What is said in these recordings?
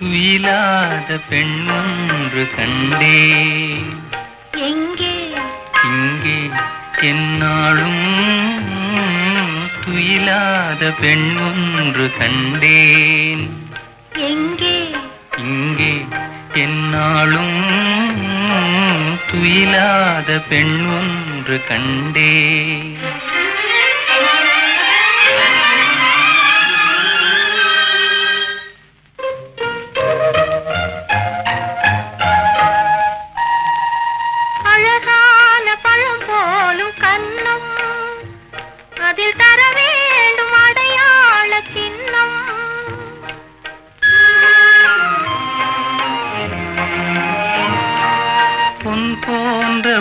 துயிலாத பெண் ஒன்று கண்டே. எங்கே? இங்கே என்னாலும் துயிலாத பெண் ஒன்று கண்டேன். எங்கே? இங்கே என்னாலும் துயிலாத பெண் ஒன்று கண்டேன்.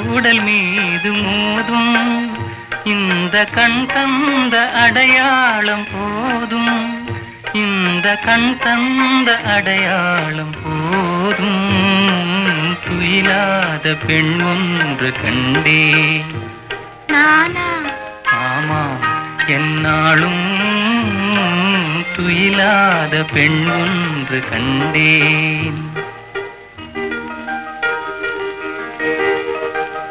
உடல் மீது மோதும். இந்த கண் தந்த அடையாளம் போதும். இந்த கண் தந்த அடையாளம் போதும். துயிலாத பெண் ஒன்று கண்டே நானா? ஆமாம் என்னாலும் துயிலாத பெண் ஒன்று கண்டேன்.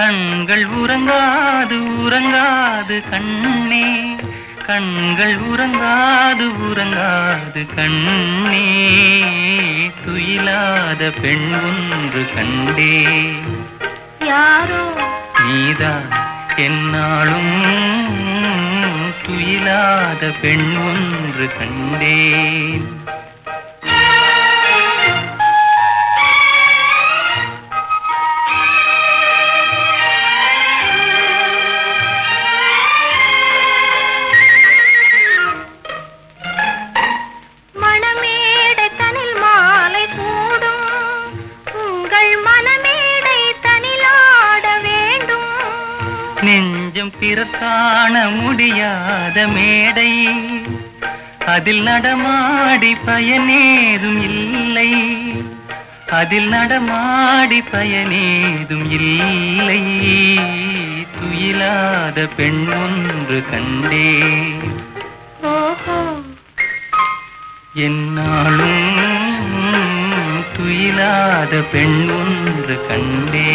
கண்கள் உறங்காது உறங்காது கண்ணே. கண்கள் உறங்காது உறங்காது கண்ணே. துயிலாத பெண் ஒன்று கண்டே. யாரோ? நீதான் என்னாலும் துயிலாத பெண் ஒன்று கண்டேன். நெஞ்சம் பிறர் காண முடியாத மேடை. அதில் நடமாடி பயனேதும் இல்லை. அதில் நடமாடி பயனேதும் இல்லை. துயிலாத பெண் ஒன்று கண்டே. என்னாலும் துயிலாத பெண் ஒன்று கண்டே.